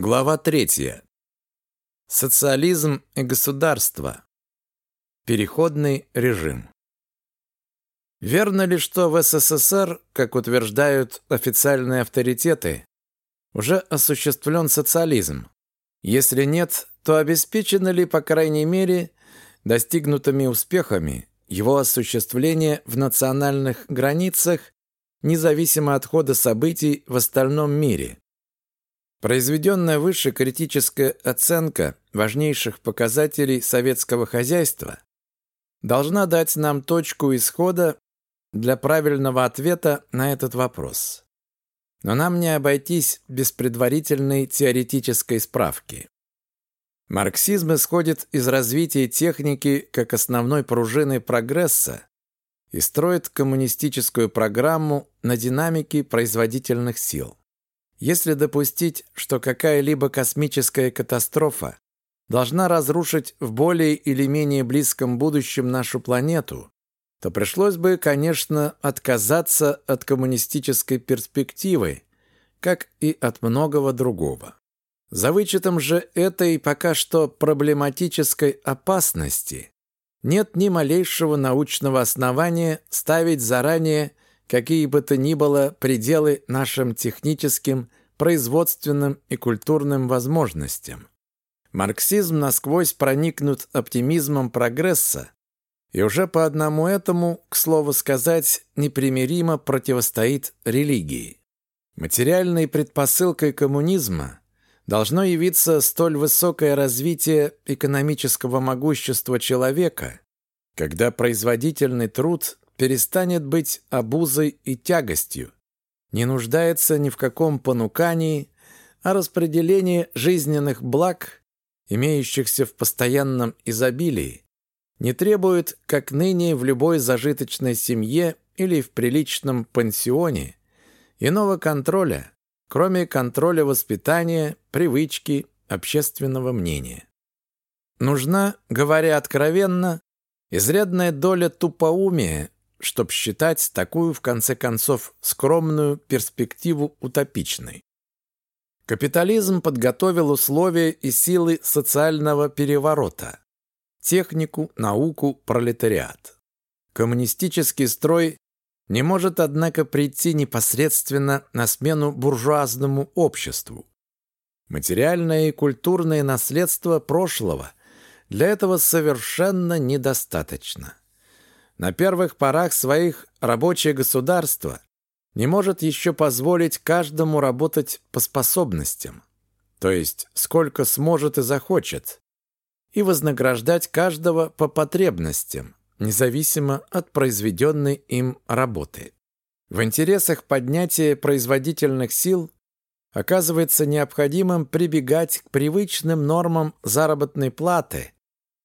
Глава третья. Социализм и государство. Переходный режим. Верно ли, что в СССР, как утверждают официальные авторитеты, уже осуществлен социализм? Если нет, то обеспечено ли, по крайней мере, достигнутыми успехами его осуществление в национальных границах, независимо от хода событий в остальном мире? Произведенная выше критическая оценка важнейших показателей советского хозяйства должна дать нам точку исхода для правильного ответа на этот вопрос. Но нам не обойтись без предварительной теоретической справки. Марксизм исходит из развития техники как основной пружины прогресса и строит коммунистическую программу на динамике производительных сил. Если допустить, что какая-либо космическая катастрофа должна разрушить в более или менее близком будущем нашу планету, то пришлось бы, конечно, отказаться от коммунистической перспективы, как и от многого другого. За вычетом же этой пока что проблематической опасности нет ни малейшего научного основания ставить заранее какие бы то ни было пределы нашим техническим, производственным и культурным возможностям. Марксизм насквозь проникнут оптимизмом прогресса, и уже по одному этому, к слову сказать, непримиримо противостоит религии. Материальной предпосылкой коммунизма должно явиться столь высокое развитие экономического могущества человека, когда производительный труд перестанет быть обузой и тягостью, не нуждается ни в каком понукании, а распределение жизненных благ, имеющихся в постоянном изобилии, не требует, как ныне в любой зажиточной семье или в приличном пансионе, иного контроля, кроме контроля воспитания, привычки, общественного мнения. Нужна, говоря откровенно, изрядная доля тупоумия чтобы считать такую, в конце концов, скромную перспективу утопичной. Капитализм подготовил условия и силы социального переворота. Технику, науку, пролетариат. Коммунистический строй не может, однако, прийти непосредственно на смену буржуазному обществу. Материальное и культурное наследство прошлого для этого совершенно недостаточно. На первых порах своих рабочее государство не может еще позволить каждому работать по способностям, то есть сколько сможет и захочет, и вознаграждать каждого по потребностям, независимо от произведенной им работы. В интересах поднятия производительных сил оказывается необходимым прибегать к привычным нормам заработной платы,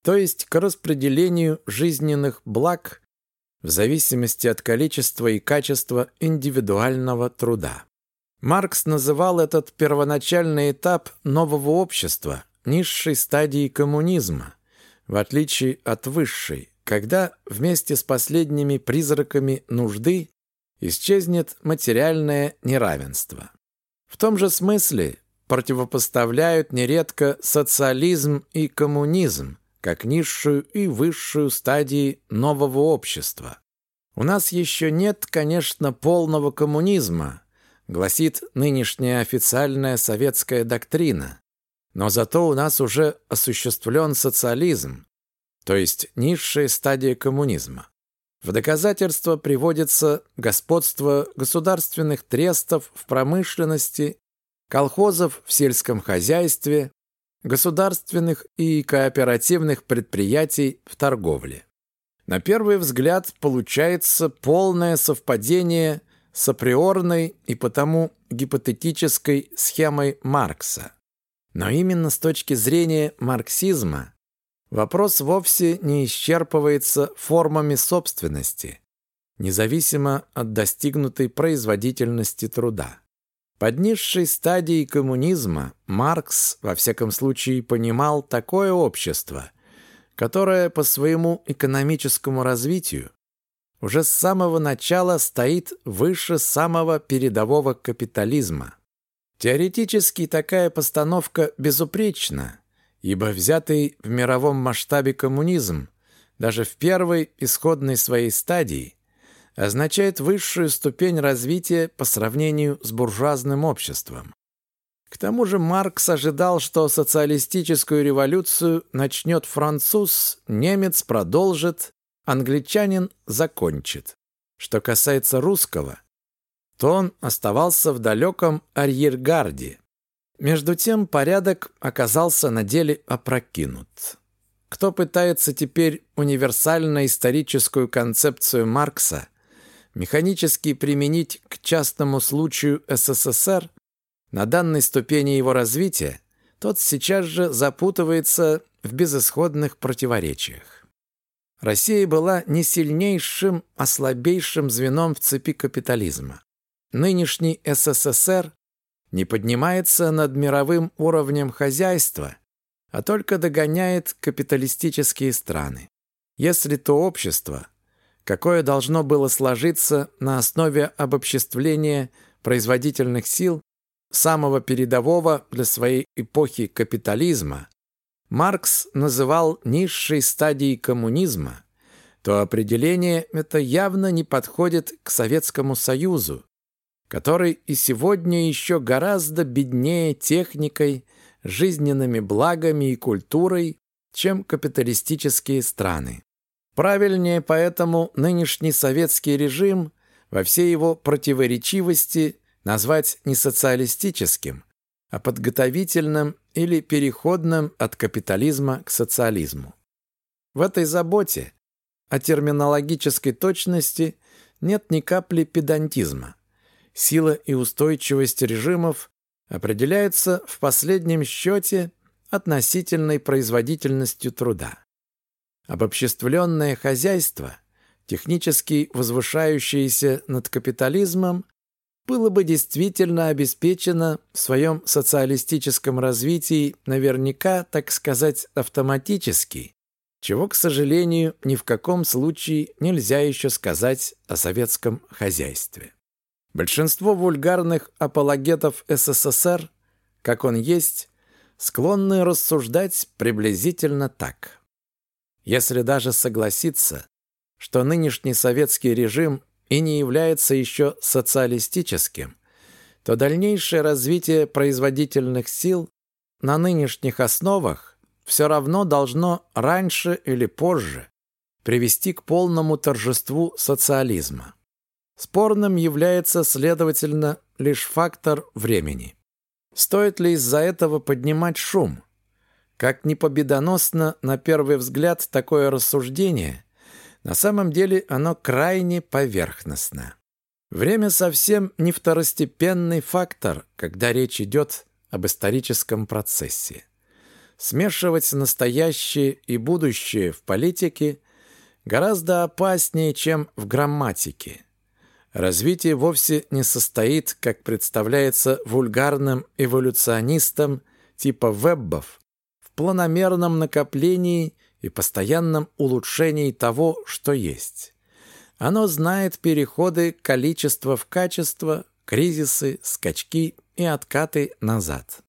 то есть к распределению жизненных благ в зависимости от количества и качества индивидуального труда. Маркс называл этот первоначальный этап нового общества низшей стадией коммунизма, в отличие от высшей, когда вместе с последними призраками нужды исчезнет материальное неравенство. В том же смысле противопоставляют нередко социализм и коммунизм, как низшую и высшую стадии нового общества. У нас еще нет, конечно, полного коммунизма, гласит нынешняя официальная советская доктрина. Но зато у нас уже осуществлен социализм, то есть низшая стадия коммунизма. В доказательство приводится господство государственных трестов в промышленности, колхозов в сельском хозяйстве, государственных и кооперативных предприятий в торговле. На первый взгляд получается полное совпадение с априорной и потому гипотетической схемой Маркса. Но именно с точки зрения марксизма вопрос вовсе не исчерпывается формами собственности, независимо от достигнутой производительности труда. Под низшей стадией коммунизма Маркс, во всяком случае, понимал такое общество, которое по своему экономическому развитию уже с самого начала стоит выше самого передового капитализма. Теоретически такая постановка безупречна, ибо взятый в мировом масштабе коммунизм даже в первой исходной своей стадии означает высшую ступень развития по сравнению с буржуазным обществом. К тому же Маркс ожидал, что социалистическую революцию начнет француз, немец продолжит, англичанин закончит. Что касается русского, то он оставался в далеком арьергарде. Между тем порядок оказался на деле опрокинут. Кто пытается теперь универсально-историческую концепцию Маркса механически применить к частному случаю СССР на данной ступени его развития, тот сейчас же запутывается в безысходных противоречиях. Россия была не сильнейшим, а слабейшим звеном в цепи капитализма. Нынешний СССР не поднимается над мировым уровнем хозяйства, а только догоняет капиталистические страны. Если то общество, какое должно было сложиться на основе обобществления производительных сил самого передового для своей эпохи капитализма, Маркс называл низшей стадией коммунизма, то определение это явно не подходит к Советскому Союзу, который и сегодня еще гораздо беднее техникой, жизненными благами и культурой, чем капиталистические страны. Правильнее поэтому нынешний советский режим во всей его противоречивости назвать не социалистическим, а подготовительным или переходным от капитализма к социализму. В этой заботе о терминологической точности нет ни капли педантизма. Сила и устойчивость режимов определяются в последнем счете относительной производительностью труда. Обобществленное хозяйство, технически возвышающееся над капитализмом, было бы действительно обеспечено в своем социалистическом развитии наверняка, так сказать, автоматически, чего, к сожалению, ни в каком случае нельзя еще сказать о советском хозяйстве. Большинство вульгарных апологетов СССР, как он есть, склонны рассуждать приблизительно так. Если даже согласиться, что нынешний советский режим и не является еще социалистическим, то дальнейшее развитие производительных сил на нынешних основах все равно должно раньше или позже привести к полному торжеству социализма. Спорным является, следовательно, лишь фактор времени. Стоит ли из-за этого поднимать шум? Как ни победоносно на первый взгляд такое рассуждение, на самом деле оно крайне поверхностно. Время совсем не второстепенный фактор, когда речь идет об историческом процессе. Смешивать настоящее и будущее в политике гораздо опаснее, чем в грамматике. Развитие вовсе не состоит, как представляется вульгарным эволюционистам типа Веббов, планомерном накоплении и постоянном улучшении того, что есть. Оно знает переходы количества в качество, кризисы, скачки и откаты назад.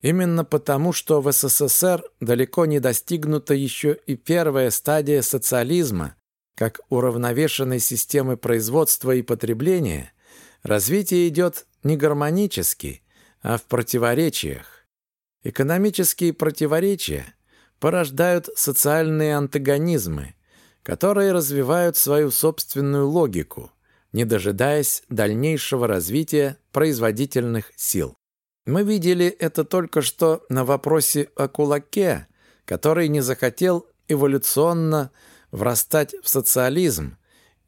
Именно потому, что в СССР далеко не достигнута еще и первая стадия социализма, как уравновешенной системы производства и потребления, развитие идет не гармонически, а в противоречиях. Экономические противоречия порождают социальные антагонизмы, которые развивают свою собственную логику, не дожидаясь дальнейшего развития производительных сил. Мы видели это только что на вопросе о кулаке, который не захотел эволюционно врастать в социализм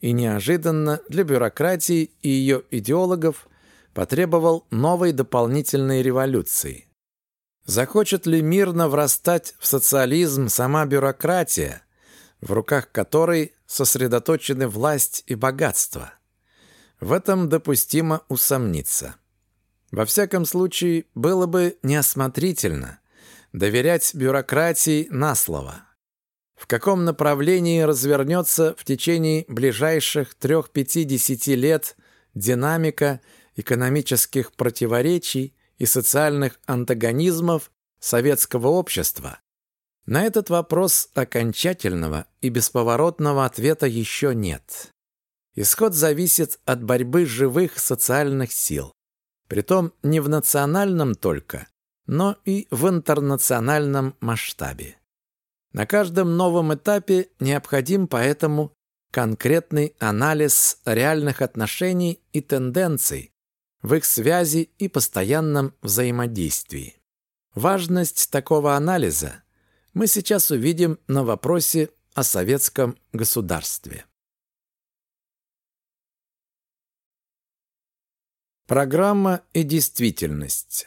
и неожиданно для бюрократии и ее идеологов потребовал новой дополнительной революции. Захочет ли мирно врастать в социализм сама бюрократия, в руках которой сосредоточены власть и богатство? В этом допустимо усомниться. Во всяком случае, было бы неосмотрительно доверять бюрократии на слово. В каком направлении развернется в течение ближайших трех-пяти-десяти лет динамика экономических противоречий и социальных антагонизмов советского общества? На этот вопрос окончательного и бесповоротного ответа еще нет. Исход зависит от борьбы живых социальных сил. Притом не в национальном только, но и в интернациональном масштабе. На каждом новом этапе необходим поэтому конкретный анализ реальных отношений и тенденций в их связи и постоянном взаимодействии. Важность такого анализа мы сейчас увидим на вопросе о советском государстве. Программа и действительность.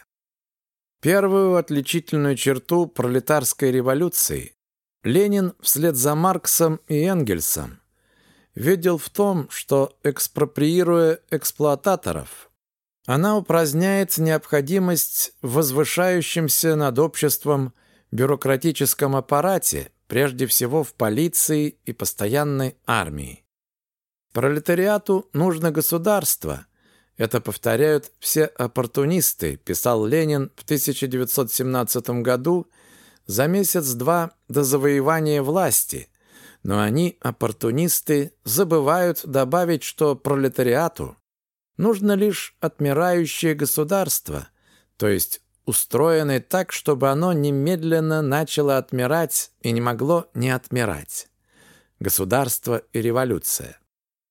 Первую отличительную черту пролетарской революции Ленин вслед за Марксом и Энгельсом видел в том, что, экспроприируя эксплуататоров, она упраздняет необходимость в возвышающемся над обществом бюрократическом аппарате, прежде всего в полиции и постоянной армии. Пролетариату нужно государство. Это повторяют все оппортунисты, писал Ленин в 1917 году за месяц-два до завоевания власти. Но они, оппортунисты, забывают добавить, что пролетариату нужно лишь отмирающее государство, то есть устроенное так, чтобы оно немедленно начало отмирать и не могло не отмирать. Государство и революция.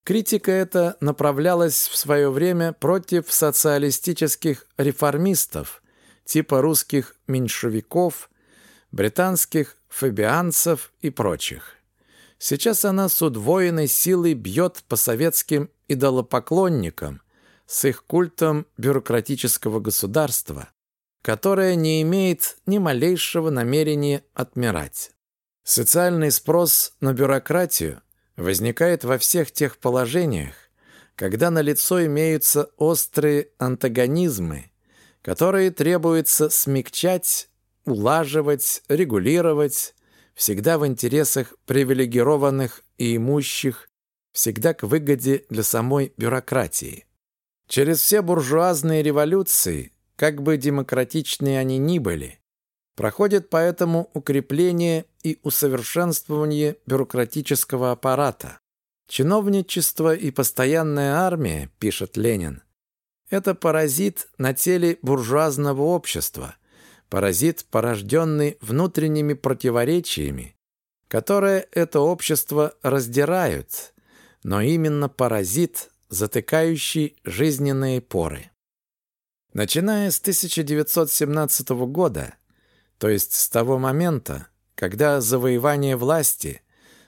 Критика эта направлялась в свое время против социалистических реформистов, типа русских меньшевиков, британских фабианцев и прочих. Сейчас она с удвоенной силой бьет по советским идолопоклонникам с их культом бюрократического государства, которое не имеет ни малейшего намерения отмирать. Социальный спрос на бюрократию возникает во всех тех положениях, когда на лицо имеются острые антагонизмы, которые требуется смягчать улаживать, регулировать, всегда в интересах привилегированных и имущих, всегда к выгоде для самой бюрократии. Через все буржуазные революции, как бы демократичные они ни были, проходит поэтому укрепление и усовершенствование бюрократического аппарата. Чиновничество и постоянная армия, пишет Ленин, это паразит на теле буржуазного общества – паразит, порожденный внутренними противоречиями, которые это общество раздирают, но именно паразит, затыкающий жизненные поры. Начиная с 1917 года, то есть с того момента, когда завоевание власти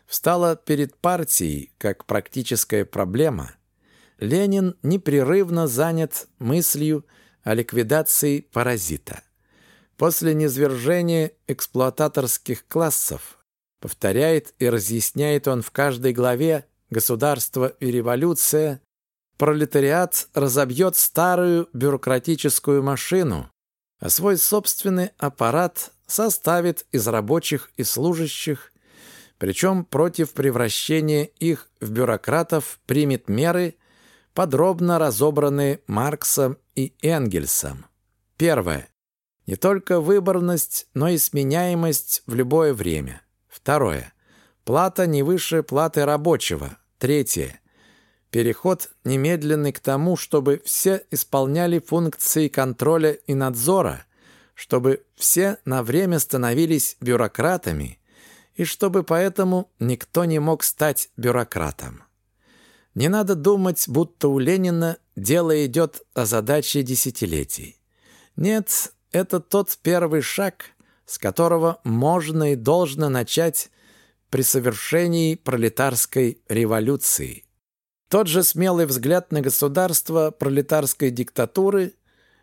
встало перед партией как практическая проблема, Ленин непрерывно занят мыслью о ликвидации паразита. После низвержения эксплуататорских классов повторяет и разъясняет он в каждой главе «Государство и революция», пролетариат разобьет старую бюрократическую машину, а свой собственный аппарат составит из рабочих и служащих, причем против превращения их в бюрократов примет меры, подробно разобранные Марксом и Энгельсом. Первое. Не только выборность, но и сменяемость в любое время. Второе. Плата не выше платы рабочего. Третье. Переход немедленный к тому, чтобы все исполняли функции контроля и надзора, чтобы все на время становились бюрократами и чтобы поэтому никто не мог стать бюрократом. Не надо думать, будто у Ленина дело идет о задаче десятилетий. Нет, это тот первый шаг, с которого можно и должно начать при совершении пролетарской революции. Тот же смелый взгляд на государство пролетарской диктатуры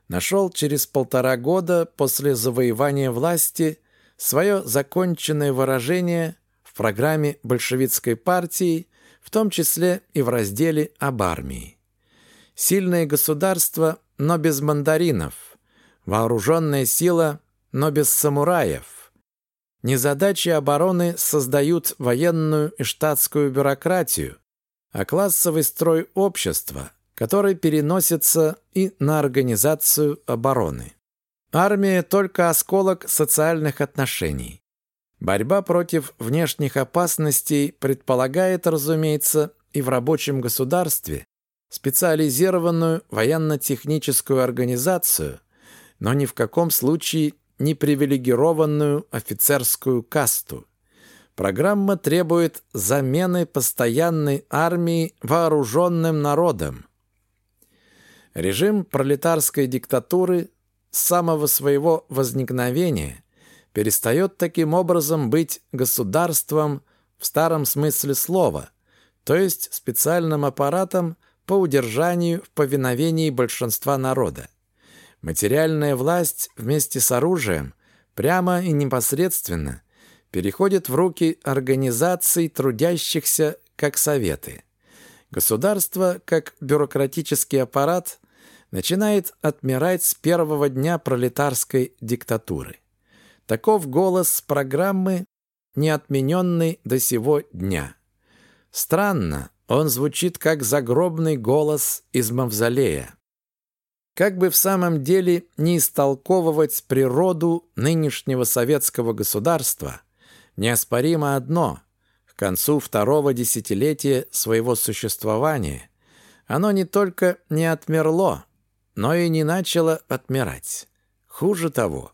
нашел через полтора года после завоевания власти свое законченное выражение в программе большевистской партии, в том числе и в разделе об армии. Сильное государство, но без мандаринов – Вооруженная сила, но без самураев. Незадачи обороны создают военную и штатскую бюрократию, а классовый строй общества, который переносится и на организацию обороны. Армия только осколок социальных отношений. Борьба против внешних опасностей предполагает, разумеется, и в рабочем государстве специализированную военно-техническую организацию, но ни в каком случае не привилегированную офицерскую касту. Программа требует замены постоянной армии вооруженным народом. Режим пролетарской диктатуры с самого своего возникновения перестает таким образом быть государством в старом смысле слова, то есть специальным аппаратом по удержанию в повиновении большинства народа. Материальная власть вместе с оружием прямо и непосредственно переходит в руки организаций трудящихся как советы. Государство, как бюрократический аппарат, начинает отмирать с первого дня пролетарской диктатуры. Таков голос программы, не отмененный до сего дня. Странно, он звучит как загробный голос из мавзолея. Как бы в самом деле не истолковывать природу нынешнего советского государства, неоспоримо одно – к концу второго десятилетия своего существования оно не только не отмерло, но и не начало отмирать. Хуже того,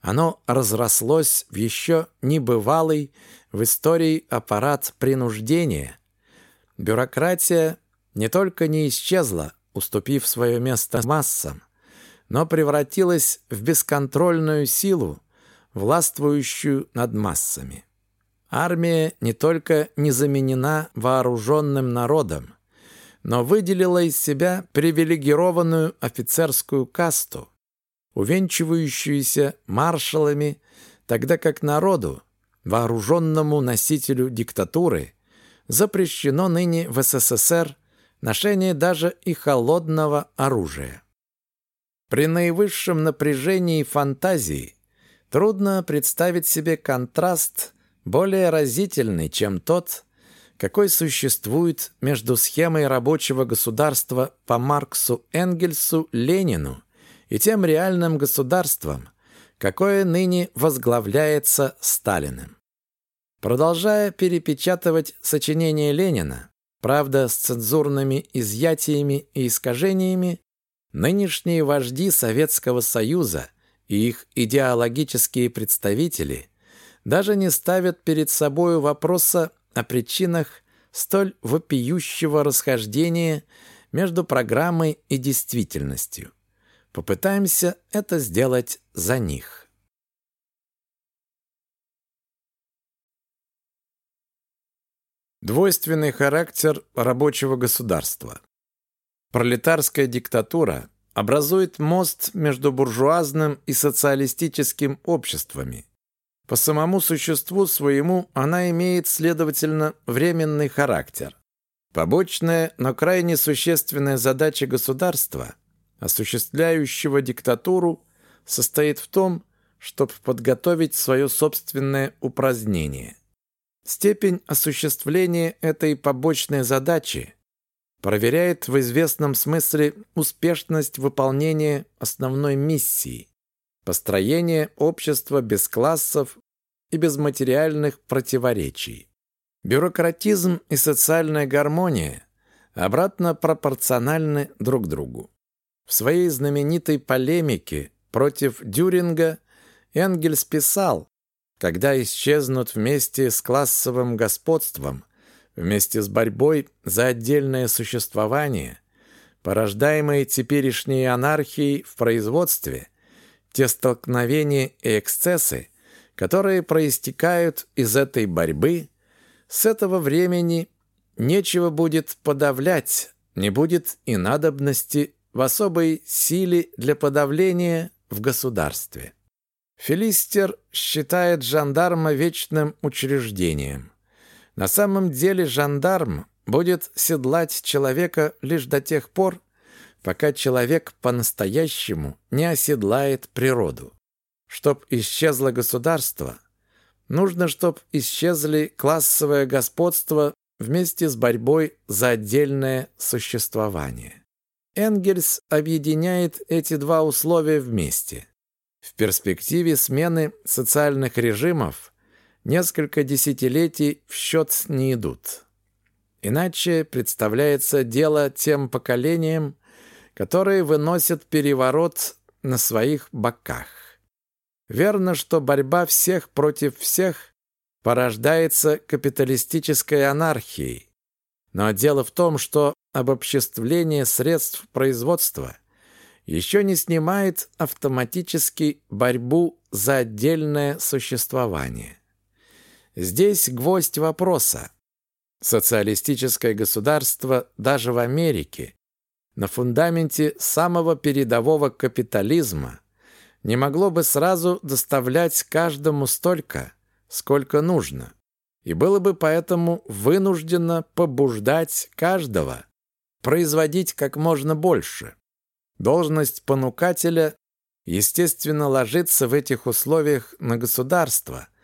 оно разрослось в еще небывалый в истории аппарат принуждения. Бюрократия не только не исчезла, уступив свое место массам, но превратилась в бесконтрольную силу, властвующую над массами. Армия не только не заменена вооруженным народом, но выделила из себя привилегированную офицерскую касту, увенчивающуюся маршалами, тогда как народу, вооруженному носителю диктатуры, запрещено ныне в СССР ношение даже и холодного оружия. При наивысшем напряжении фантазии трудно представить себе контраст более разительный, чем тот, какой существует между схемой рабочего государства по Марксу Энгельсу Ленину и тем реальным государством, какое ныне возглавляется Сталиным. Продолжая перепечатывать сочинения Ленина, правда, с цензурными изъятиями и искажениями, нынешние вожди Советского Союза и их идеологические представители даже не ставят перед собой вопроса о причинах столь вопиющего расхождения между программой и действительностью. Попытаемся это сделать за них. Двойственный характер рабочего государства. Пролетарская диктатура образует мост между буржуазным и социалистическим обществами, по самому существу своему она имеет, следовательно, временный характер. Побочная, но крайне существенная задача государства, осуществляющего диктатуру, состоит в том, чтобы подготовить свое собственное упразднение. Степень осуществления этой побочной задачи проверяет в известном смысле успешность выполнения основной миссии построение общества без классов и без материальных противоречий. Бюрократизм и социальная гармония обратно пропорциональны друг другу. В своей знаменитой полемике против Дюринга Энгельс писал, когда исчезнут вместе с классовым господством, вместе с борьбой за отдельное существование, порождаемые теперешней анархией в производстве – те столкновения и эксцессы, которые проистекают из этой борьбы, с этого времени нечего будет подавлять, не будет и надобности в особой силе для подавления в государстве. Филистер считает жандарма вечным учреждением. На самом деле жандарм будет седлать человека лишь до тех пор, пока человек по-настоящему не оседлает природу. Чтоб исчезло государство, нужно, чтоб исчезли классовое господство вместе с борьбой за отдельное существование. Энгельс объединяет эти два условия вместе. В перспективе смены социальных режимов несколько десятилетий в счет не идут. Иначе представляется дело тем поколениям, которые выносят переворот на своих боках. Верно, что борьба всех против всех порождается капиталистической анархией. Но дело в том, что обобществление средств производства еще не снимает автоматически борьбу за отдельное существование. Здесь гвоздь вопроса. Социалистическое государство даже в Америке на фундаменте самого передового капитализма не могло бы сразу доставлять каждому столько, сколько нужно, и было бы поэтому вынуждено побуждать каждого производить как можно больше. Должность понукателя, естественно, ложится в этих условиях на государство –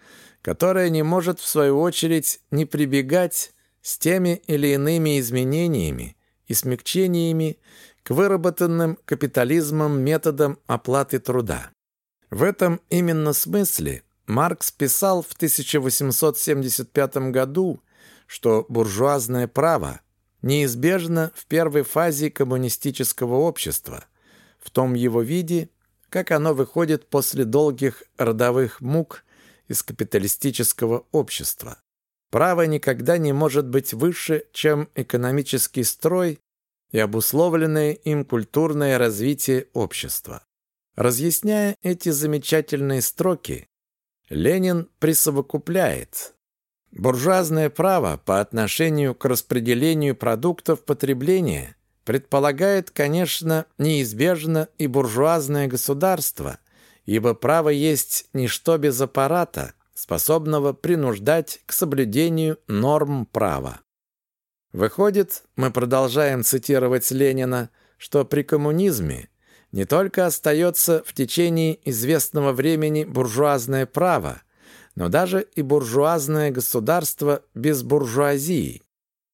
которая не может, в свою очередь, не прибегать с теми или иными изменениями и смягчениями к выработанным капитализмом методам оплаты труда. В этом именно смысле Маркс писал в 1875 году, что буржуазное право неизбежно в первой фазе коммунистического общества, в том его виде, как оно выходит после долгих родовых мук из капиталистического общества. Право никогда не может быть выше, чем экономический строй и обусловленное им культурное развитие общества. Разъясняя эти замечательные строки, Ленин присовокупляет «Буржуазное право по отношению к распределению продуктов потребления предполагает, конечно, неизбежно и буржуазное государство, ибо право есть ничто без аппарата, способного принуждать к соблюдению норм права. Выходит, мы продолжаем цитировать Ленина, что при коммунизме не только остается в течение известного времени буржуазное право, но даже и буржуазное государство без буржуазии.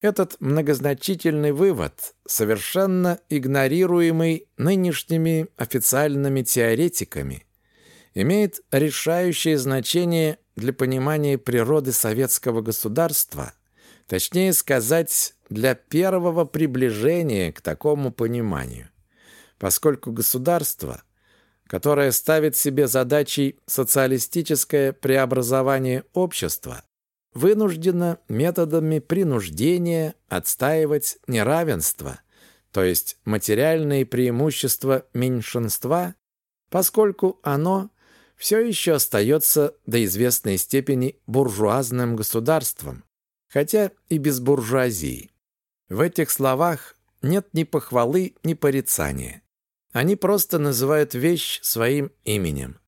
Этот многозначительный вывод, совершенно игнорируемый нынешними официальными теоретиками – имеет решающее значение для понимания природы советского государства, точнее сказать, для первого приближения к такому пониманию. Поскольку государство, которое ставит себе задачей социалистическое преобразование общества, вынуждено методами принуждения отстаивать неравенство, то есть материальные преимущества меньшинства, поскольку оно все еще остается до известной степени буржуазным государством, хотя и без буржуазии. В этих словах нет ни похвалы, ни порицания. Они просто называют вещь своим именем.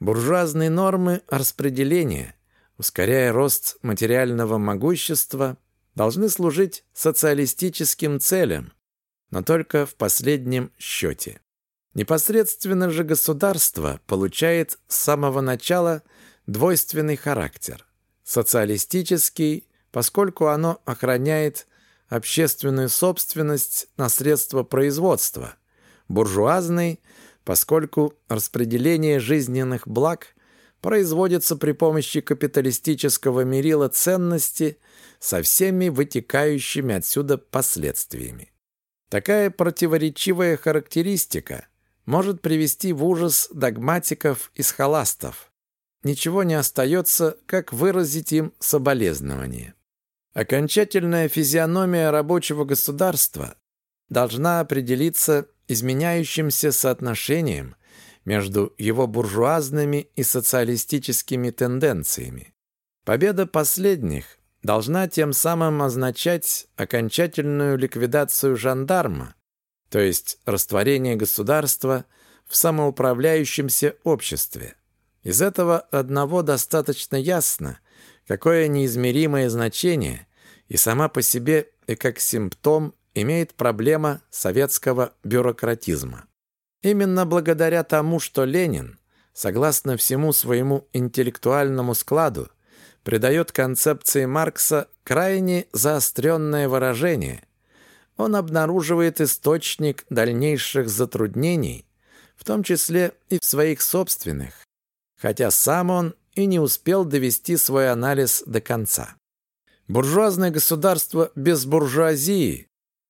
Буржуазные нормы распределения, ускоряя рост материального могущества, должны служить социалистическим целям, но только в последнем счете. Непосредственно же государство получает с самого начала двойственный характер. Социалистический, поскольку оно охраняет общественную собственность на средства производства. Буржуазный, поскольку распределение жизненных благ производится при помощи капиталистического мерила ценности со всеми вытекающими отсюда последствиями. Такая противоречивая характеристика – может привести в ужас догматиков и схоластов. Ничего не остается, как выразить им соболезнование. Окончательная физиономия рабочего государства должна определиться изменяющимся соотношением между его буржуазными и социалистическими тенденциями. Победа последних должна тем самым означать окончательную ликвидацию жандарма, то есть растворение государства в самоуправляющемся обществе. Из этого одного достаточно ясно, какое неизмеримое значение и сама по себе и как симптом имеет проблема советского бюрократизма. Именно благодаря тому, что Ленин, согласно всему своему интеллектуальному складу, придает концепции Маркса крайне заостренное выражение, он обнаруживает источник дальнейших затруднений в том числе и в своих собственных, хотя сам он и не успел довести свой анализ до конца. Буржуазное государство без буржуазии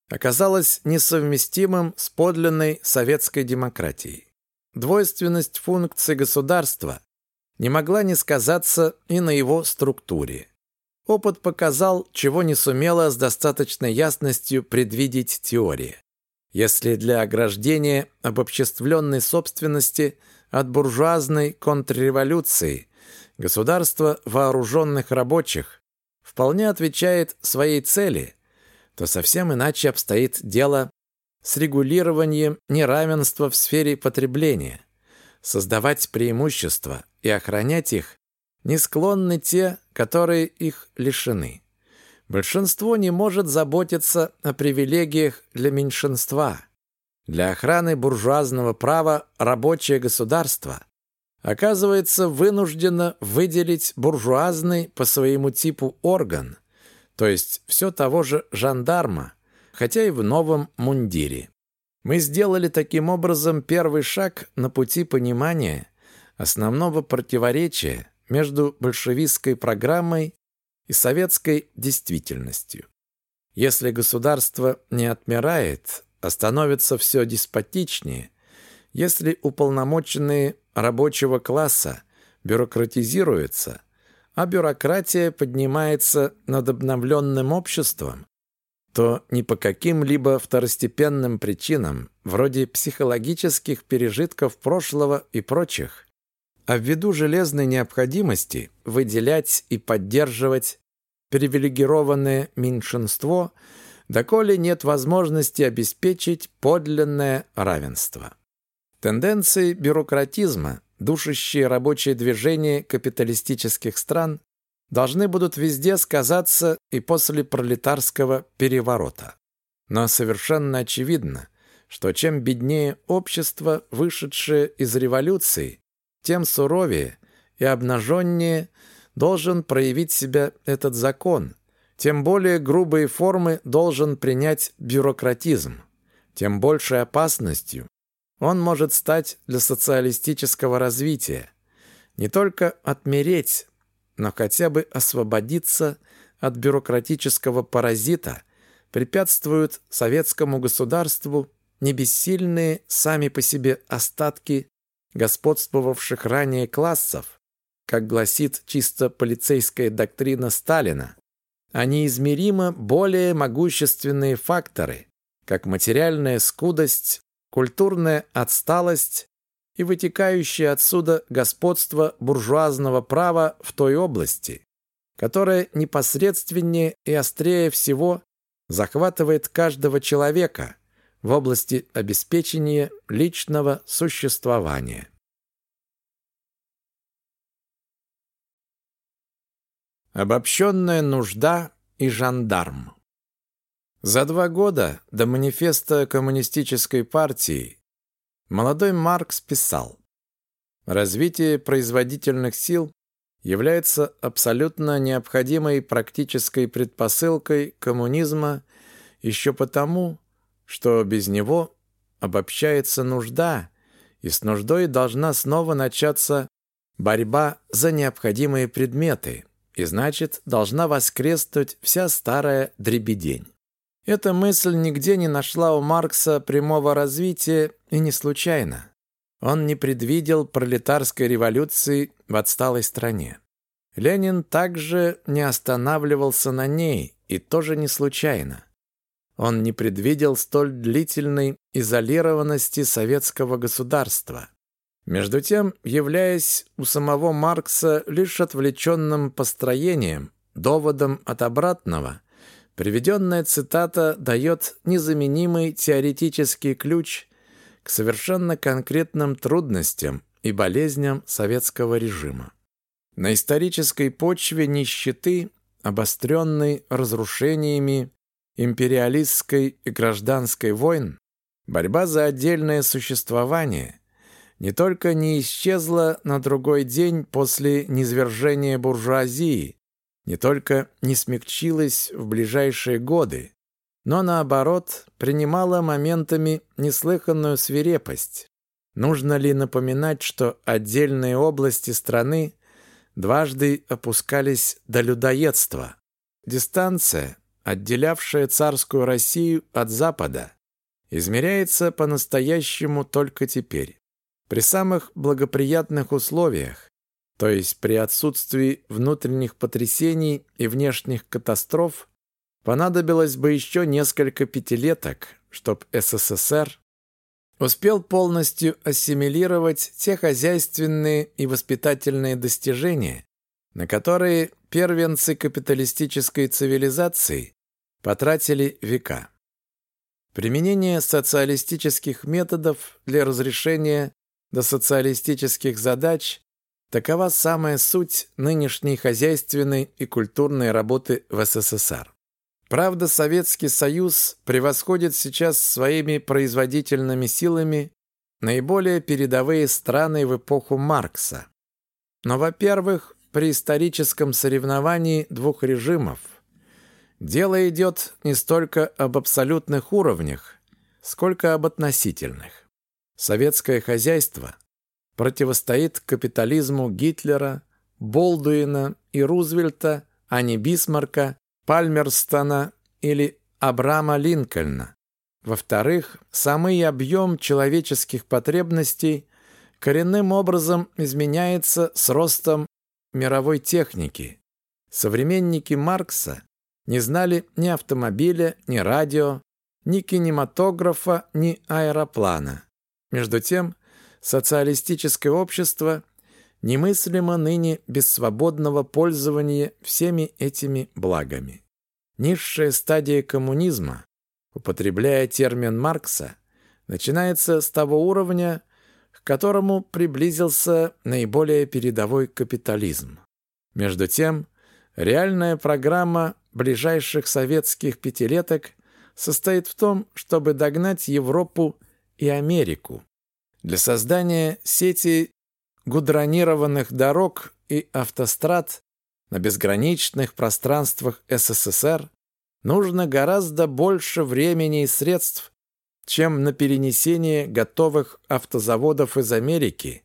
оказалось несовместимым с подлинной советской демократией. Двойственность функций государства не могла не сказаться и на его структуре. Опыт показал, чего не сумела с достаточной ясностью предвидеть теория. Если для ограждения обобществленной собственности от буржуазной контрреволюции государство вооруженных рабочих вполне отвечает своей цели, то совсем иначе обстоит дело с регулированием неравенства в сфере потребления. Создавать преимущества и охранять их не склонны те, которые их лишены. Большинство не может заботиться о привилегиях для меньшинства. Для охраны буржуазного права рабочее государство оказывается вынуждено выделить буржуазный по своему типу орган, то есть все того же жандарма, хотя и в новом мундире. Мы сделали таким образом первый шаг на пути понимания основного противоречия между большевистской программой и советской действительностью. Если государство не отмирает, а становится все деспотичнее, если уполномоченные рабочего класса бюрократизируются, а бюрократия поднимается над обновленным обществом, то ни по каким-либо второстепенным причинам, вроде психологических пережитков прошлого и прочих, а ввиду железной необходимости выделять и поддерживать привилегированное меньшинство, доколе нет возможности обеспечить подлинное равенство. Тенденции бюрократизма, душащие рабочее движение капиталистических стран, должны будут везде сказаться и после пролетарского переворота. Но совершенно очевидно, что чем беднее общество, вышедшее из революции, тем суровее и обнаженнее должен проявить себя этот закон, тем более грубые формы должен принять бюрократизм, тем большей опасностью он может стать для социалистического развития. Не только отмереть, но хотя бы освободиться от бюрократического паразита препятствуют советскому государству не бессильные сами по себе остатки господствовавших ранее классов, как гласит чисто полицейская доктрина Сталина, а неизмеримо более могущественные факторы, как материальная скудость, культурная отсталость и вытекающее отсюда господство буржуазного права в той области, которая непосредственнее и острее всего захватывает каждого человека, в области обеспечения личного существования. Обобщенная нужда и жандарм За два года до манифеста Коммунистической партии молодой Маркс писал «Развитие производительных сил является абсолютно необходимой практической предпосылкой коммунизма еще потому, что без него обобщается нужда, и с нуждой должна снова начаться борьба за необходимые предметы, и значит, должна воскреснуть вся старая дребедень. Эта мысль нигде не нашла у Маркса прямого развития и не случайно. Он не предвидел пролетарской революции в отсталой стране. Ленин также не останавливался на ней, и тоже не случайно. Он не предвидел столь длительной изолированности советского государства. Между тем, являясь у самого Маркса лишь отвлеченным построением, доводом от обратного, приведенная цитата дает незаменимый теоретический ключ к совершенно конкретным трудностям и болезням советского режима. На исторической почве нищеты, обостренной разрушениями империалистской и гражданской войн, борьба за отдельное существование не только не исчезла на другой день после низвержения буржуазии, не только не смягчилась в ближайшие годы, но наоборот принимала моментами неслыханную свирепость. Нужно ли напоминать, что отдельные области страны дважды опускались до людоедства? Дистанция, отделявшая царскую Россию от Запада, измеряется по-настоящему только теперь. При самых благоприятных условиях, то есть при отсутствии внутренних потрясений и внешних катастроф, понадобилось бы еще несколько пятилеток, чтобы СССР успел полностью ассимилировать те хозяйственные и воспитательные достижения, на которые первенцы капиталистической цивилизации потратили века. Применение социалистических методов для разрешения досоциалистических задач – такова самая суть нынешней хозяйственной и культурной работы в СССР. Правда, Советский Союз превосходит сейчас своими производительными силами наиболее передовые страны в эпоху Маркса. Но, во-первых, при историческом соревновании двух режимов дело идет не столько об абсолютных уровнях, сколько об относительных. Советское хозяйство противостоит капитализму Гитлера, Болдуина и Рузвельта, а не Бисмарка, Пальмерстона или Абрама Линкольна. Во-вторых, самый объем человеческих потребностей коренным образом изменяется с ростом мировой техники. Современники Маркса не знали ни автомобиля, ни радио, ни кинематографа, ни аэроплана. Между тем, социалистическое общество немыслимо ныне без свободного пользования всеми этими благами. Низшая стадия коммунизма, употребляя термин Маркса, начинается с того уровня, к которому приблизился наиболее передовой капитализм. Между тем, реальная программа ближайших советских пятилеток состоит в том, чтобы догнать Европу и Америку. Для создания сети гудронированных дорог и автострад на безграничных пространствах СССР нужно гораздо больше времени и средств, чем на перенесение готовых автозаводов из Америки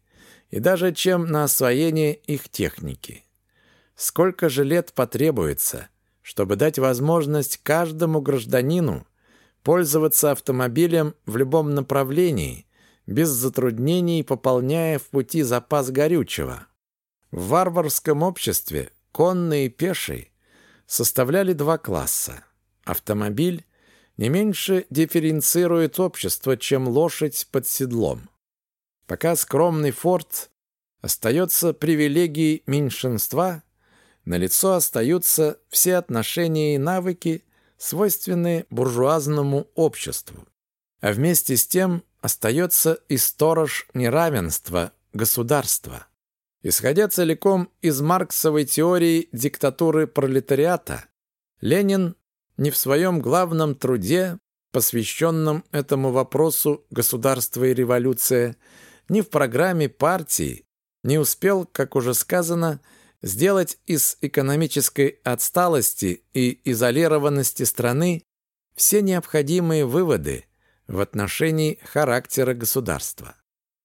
и даже чем на освоение их техники. Сколько же лет потребуется, чтобы дать возможность каждому гражданину пользоваться автомобилем в любом направлении – без затруднений пополняя в пути запас горючего. В варварском обществе конные и пешие составляли два класса. Автомобиль не меньше дифференцирует общество, чем лошадь под седлом. Пока скромный форт остается привилегией меньшинства, налицо остаются все отношения и навыки, свойственные буржуазному обществу. А вместе с тем остается и сторож неравенства государства. Исходя целиком из марксовой теории диктатуры пролетариата, Ленин не в своем главном труде, посвященном этому вопросу «Государство и революция», ни в программе партии не успел, как уже сказано, сделать из экономической отсталости и изолированности страны все необходимые выводы – в отношении характера государства.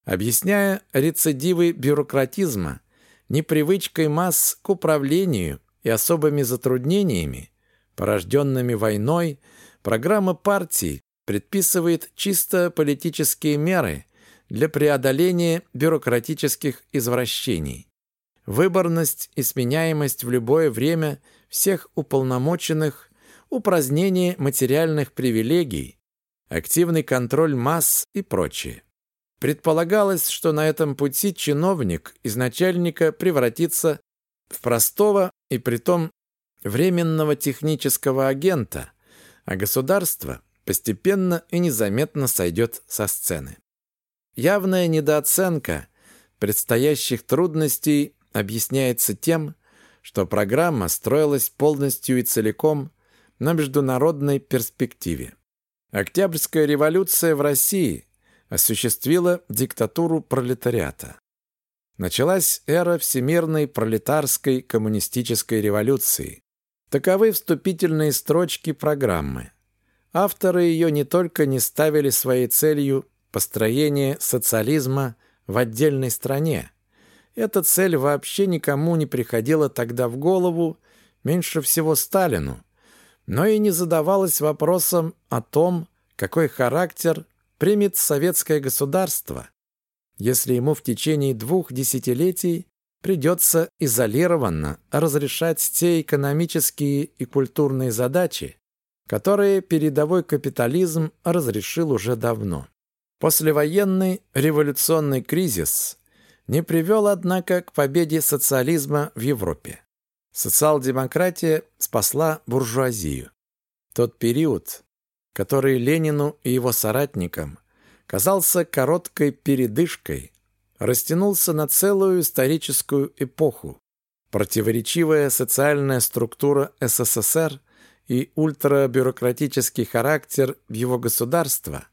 Объясняя рецидивы бюрократизма непривычкой масс к управлению и особыми затруднениями, порожденными войной, программа партии предписывает чисто политические меры для преодоления бюрократических извращений. Выборность и сменяемость в любое время всех уполномоченных, упразднение материальных привилегий, активный контроль масс и прочее. Предполагалось, что на этом пути чиновник из начальника превратится в простого и притом временного технического агента, а государство постепенно и незаметно сойдет со сцены. Явная недооценка предстоящих трудностей объясняется тем, что программа строилась полностью и целиком на международной перспективе. Октябрьская революция в России осуществила диктатуру пролетариата. Началась эра всемирной пролетарской коммунистической революции. Таковы вступительные строчки программы. Авторы ее не только не ставили своей целью построение социализма в отдельной стране. Эта цель вообще никому не приходила тогда в голову, меньше всего Сталину, но и не задавалась вопросом о том, какой характер примет советское государство, если ему в течение двух десятилетий придется изолированно разрешать те экономические и культурные задачи, которые передовой капитализм разрешил уже давно. Послевоенный революционный кризис не привел, однако, к победе социализма в Европе. Социал-демократия спасла буржуазию. Тот период, который Ленину и его соратникам казался короткой передышкой, растянулся на целую историческую эпоху. Противоречивая социальная структура СССР и ультрабюрократический характер его государства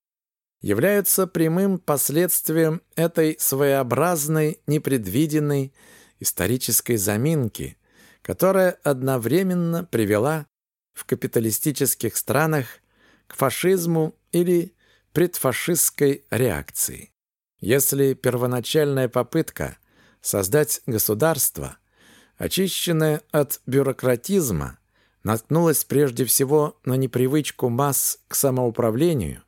являются прямым последствием этой своеобразной, непредвиденной исторической заминки, которая одновременно привела в капиталистических странах к фашизму или предфашистской реакции. Если первоначальная попытка создать государство, очищенное от бюрократизма, наткнулась прежде всего на непривычку масс к самоуправлению,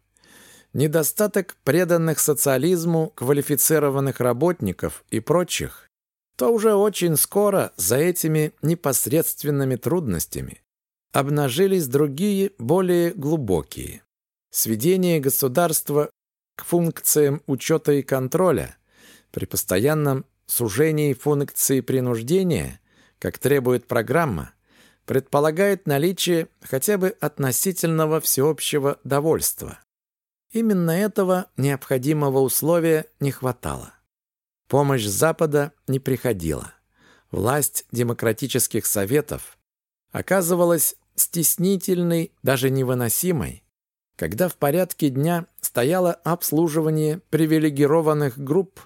недостаток преданных социализму квалифицированных работников и прочих, то уже очень скоро за этими непосредственными трудностями обнажились другие, более глубокие. Сведение государства к функциям учета и контроля при постоянном сужении функции принуждения, как требует программа, предполагает наличие хотя бы относительного всеобщего довольства. Именно этого необходимого условия не хватало. Помощь Запада не приходила. Власть демократических советов оказывалась стеснительной, даже невыносимой, когда в порядке дня стояло обслуживание привилегированных групп,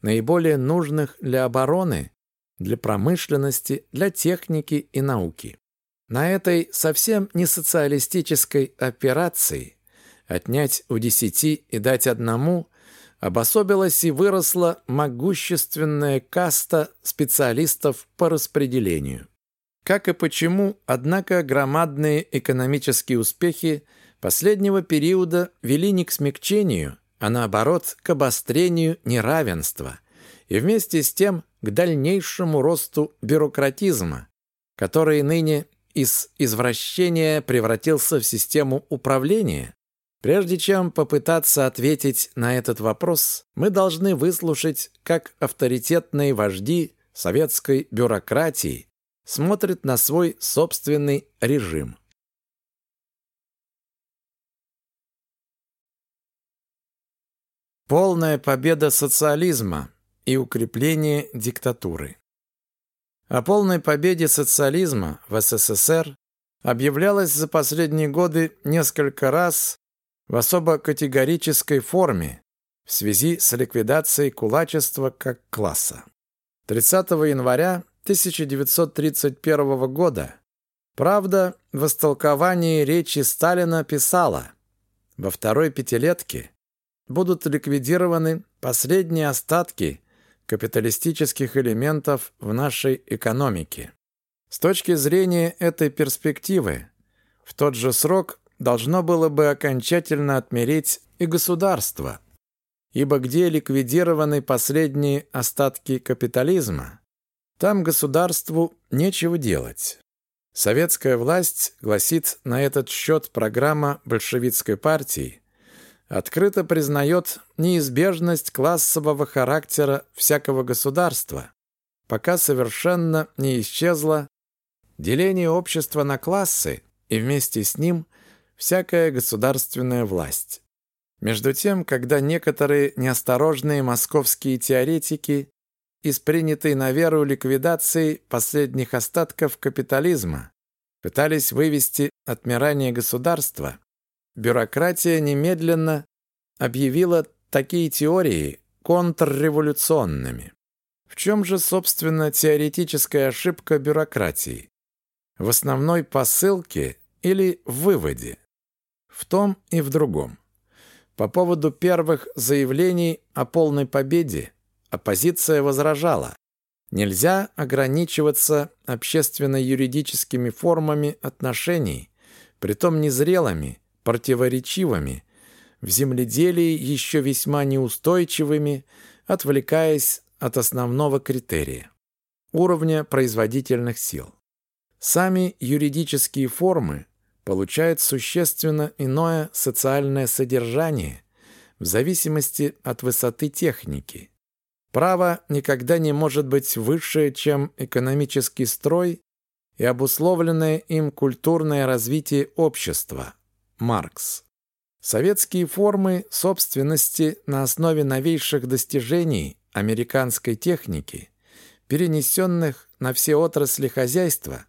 наиболее нужных для обороны, для промышленности, для техники и науки. На этой совсем не социалистической операции отнять у десяти и дать одному обособилась и выросла могущественная каста специалистов по распределению. Как и почему, однако, громадные экономические успехи последнего периода вели не к смягчению, а наоборот к обострению неравенства и вместе с тем к дальнейшему росту бюрократизма, который ныне из извращения превратился в систему управления. Прежде чем попытаться ответить на этот вопрос, мы должны выслушать, как авторитетные вожди советской бюрократии смотрят на свой собственный режим. Полная победа социализма и укрепление диктатуры. О полной победе социализма в СССР объявлялось за последние годы несколько раз в особо категорической форме в связи с ликвидацией кулачества как класса. 30 января 1931 года «Правда» в истолковании речи Сталина писала «Во второй пятилетке будут ликвидированы последние остатки капиталистических элементов в нашей экономике. С точки зрения этой перспективы, в тот же срок должно было бы окончательно отмереть и государство, ибо где ликвидированы последние остатки капитализма, там государству нечего делать. Советская власть, гласит на этот счет программа большевистской партии, открыто признает неизбежность классового характера всякого государства, пока совершенно не исчезло деление общества на классы и вместе с ним всякая государственная власть. Между тем, когда некоторые неосторожные московские теоретики из принятой на веру ликвидации последних остатков капитализма пытались вывести отмирание государства, бюрократия немедленно объявила такие теории контрреволюционными. В чем же, собственно, теоретическая ошибка бюрократии? В основной посылке или в выводе? В том и в другом. По поводу первых заявлений о полной победе оппозиция возражала. Нельзя ограничиваться общественно-юридическими формами отношений, притом незрелыми, противоречивыми, в земледелии еще весьма неустойчивыми, отвлекаясь от основного критерия – уровня производительных сил. Сами юридические формы получают существенно иное социальное содержание в зависимости от высоты техники. Право никогда не может быть выше, чем экономический строй и обусловленное им культурное развитие общества. Маркс. Советские формы собственности на основе новейших достижений американской техники, перенесенных на все отрасли хозяйства,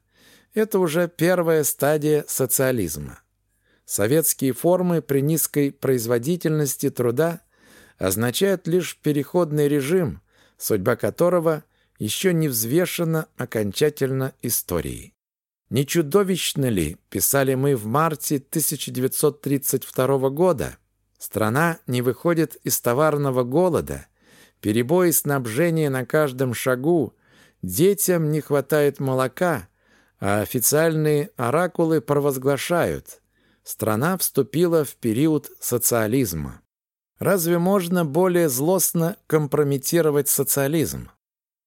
это уже первая стадия социализма. Советские формы при низкой производительности труда означают лишь переходный режим, судьба которого еще не взвешена окончательно историей. Не чудовищно ли, писали мы в марте 1932 года, страна не выходит из товарного голода, перебои снабжения на каждом шагу, детям не хватает молока, а официальные оракулы провозглашают, страна вступила в период социализма. Разве можно более злостно компрометировать социализм?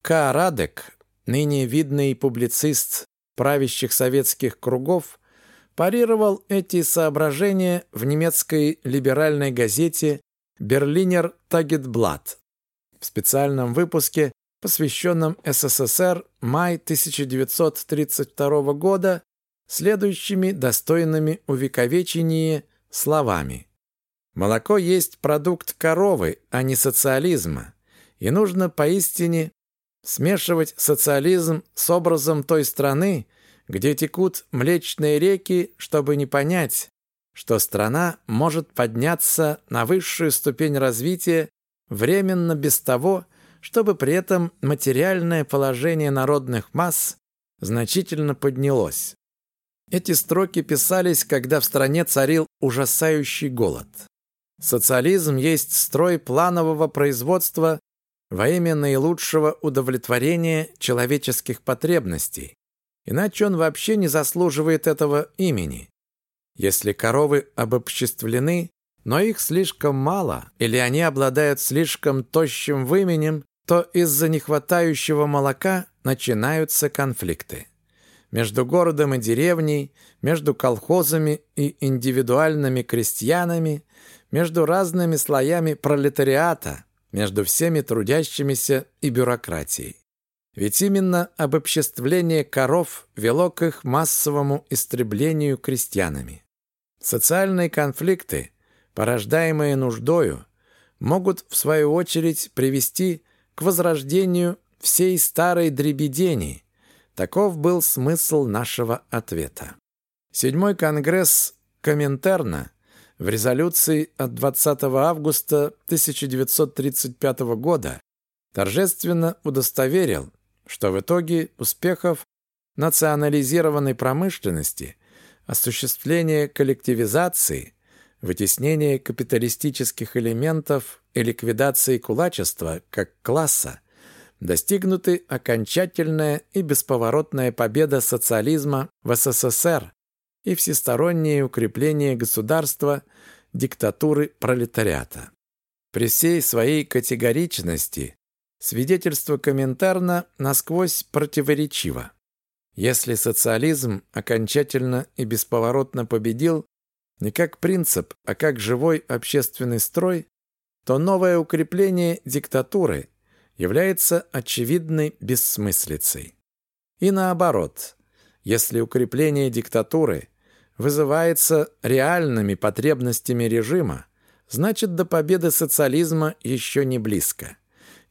К. Радек, ныне видный публицист правящих советских кругов, парировал эти соображения в немецкой либеральной газете «Берлинер Тагетблат» в специальном выпуске, посвященном СССР май 1932 года, следующими достойными увековечения словами. «Молоко есть продукт коровы, а не социализма, и нужно поистине Смешивать социализм с образом той страны, где текут млечные реки, чтобы не понять, что страна может подняться на высшую ступень развития временно без того, чтобы при этом материальное положение народных масс значительно поднялось. Эти строки писались, когда в стране царил ужасающий голод. Социализм есть строй планового производства во имя наилучшего удовлетворения человеческих потребностей. Иначе он вообще не заслуживает этого имени. Если коровы обобществлены, но их слишком мало, или они обладают слишком тощим выменем, то из-за нехватающего молока начинаются конфликты. Между городом и деревней, между колхозами и индивидуальными крестьянами, между разными слоями пролетариата, между всеми трудящимися и бюрократией. Ведь именно обобществление коров вело к их массовому истреблению крестьянами. Социальные конфликты, порождаемые нуждою, могут, в свою очередь, привести к возрождению всей старой дребедени. Таков был смысл нашего ответа. Седьмой конгресс Коминтерна в резолюции от 20 августа 1935 года торжественно удостоверил, что в итоге успехов национализированной промышленности, осуществления коллективизации, вытеснения капиталистических элементов и ликвидации кулачества как класса достигнуты окончательная и бесповоротная победа социализма в СССР и всестороннее укрепление государства диктатуры пролетариата. При всей своей категоричности свидетельство Коминтерна насквозь противоречиво. Если социализм окончательно и бесповоротно победил не как принцип, а как живой общественный строй, то новое укрепление диктатуры является очевидной бессмыслицей. И наоборот, если укрепление диктатуры вызывается реальными потребностями режима, значит, до победы социализма еще не близко.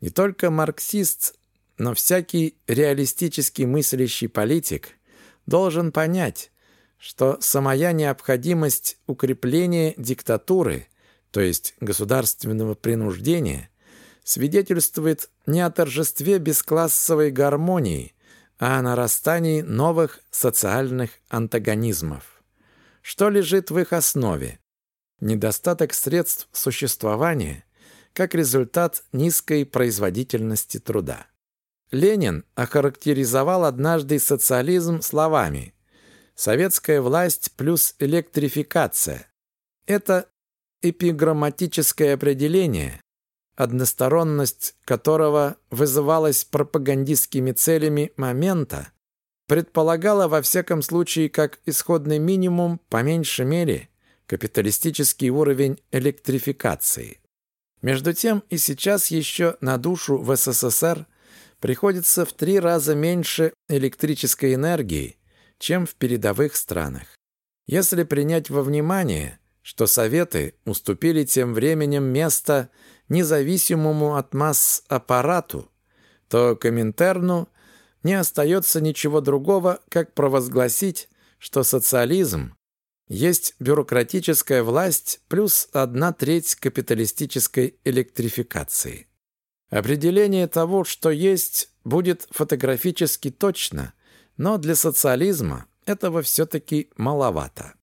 Не только марксист, но всякий реалистически мыслящий политик должен понять, что самая необходимость укрепления диктатуры, то есть государственного принуждения, свидетельствует не о торжестве бесклассовой гармонии, а о нарастании новых социальных антагонизмов. Что лежит в их основе? недостаток средств существования как результат низкой производительности труда. Ленин охарактеризовал однажды социализм словами «Советская власть плюс электрификация». Это эпиграмматическое определение, односторонность которого вызывалась пропагандистскими целями момента, предполагала во всяком случае как исходный минимум, по меньшей мере, капиталистический уровень электрификации. Между тем и сейчас еще на душу в СССР приходится в три раза меньше электрической энергии, чем в передовых странах. Если принять во внимание, что Советы уступили тем временем место независимому от масс аппарату, то Коминтерну не остается ничего другого, как провозгласить, что социализм есть бюрократическая власть плюс одна треть капиталистической электрификации. Определение того, что есть, будет фотографически точно, но для социализма этого все-таки маловато.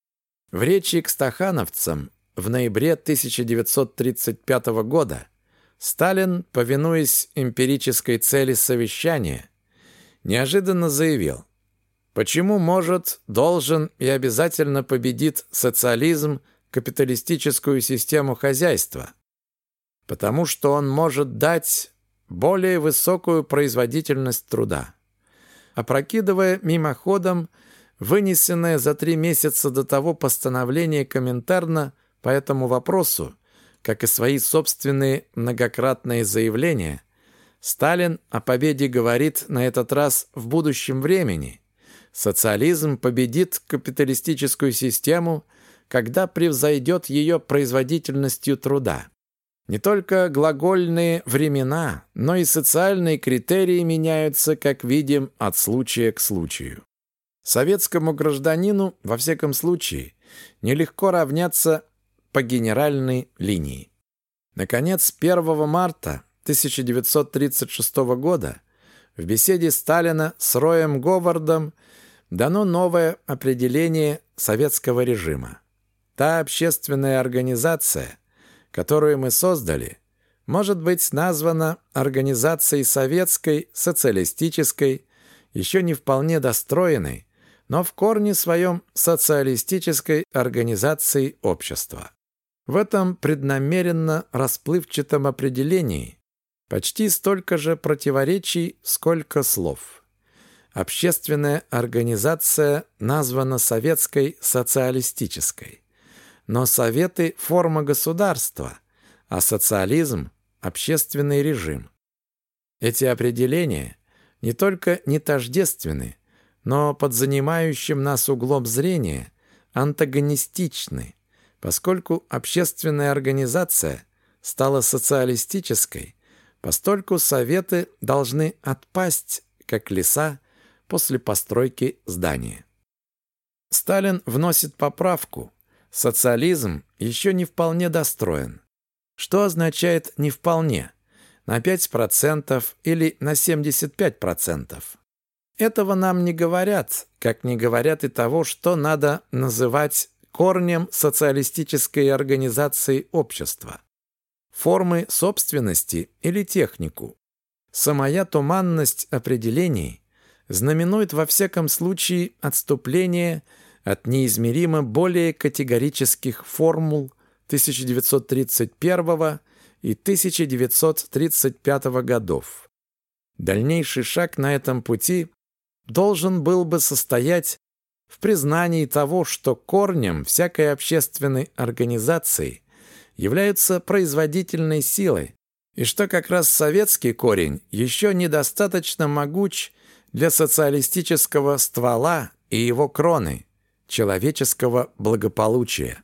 В речи к стахановцам в ноябре 1935 года Сталин, повинуясь эмпирической цели совещания, неожиданно заявил, почему может, должен и обязательно победит социализм капиталистическую систему хозяйства – потому что он может дать более высокую производительность труда. Опрокидывая мимоходом вынесенное за три месяца до того постановление Коминтерна по этому вопросу, как и свои собственные многократные заявления, Сталин о победе говорит на этот раз в будущем времени. Социализм победит капиталистическую систему, когда превзойдет ее производительностью труда. Не только глагольные времена, но и социальные критерии меняются, как видим, от случая к случаю. Советскому гражданину, во всяком случае, нелегко равняться по генеральной линии. Наконец, 1 марта 1936 года в беседе Сталина с Роем Говардом дано новое определение советского режима. Та общественная организация, которую мы создали, может быть названа организацией советской, социалистической, еще не вполне достроенной, но в корне своем социалистической организацией общества. В этом преднамеренно расплывчатом определении почти столько же противоречий, сколько слов. Общественная организация названа советской социалистической. Но советы – форма государства, а социализм – общественный режим. Эти определения не только не тождественны, но под занимающим нас углом зрения антагонистичны, поскольку общественная организация стала социалистической, постольку советы должны отпасть, как леса, после постройки здания. Сталин вносит поправку, Социализм еще не вполне достроен. Что означает «не вполне»? На 5% или на 75%? Этого нам не говорят, как не говорят и того, что надо называть корнем социалистической организации общества. Формы собственности или технику. Самая туманность определений знаменует во всяком случае отступление – от неизмеримо более категорических формул 1931 и 1935 годов. Дальнейший шаг на этом пути должен был бы состоять в признании того, что корнем всякой общественной организации являются производительной силой, и что как раз советский корень еще недостаточно могуч для социалистического ствола и его кроны – человеческого благополучия.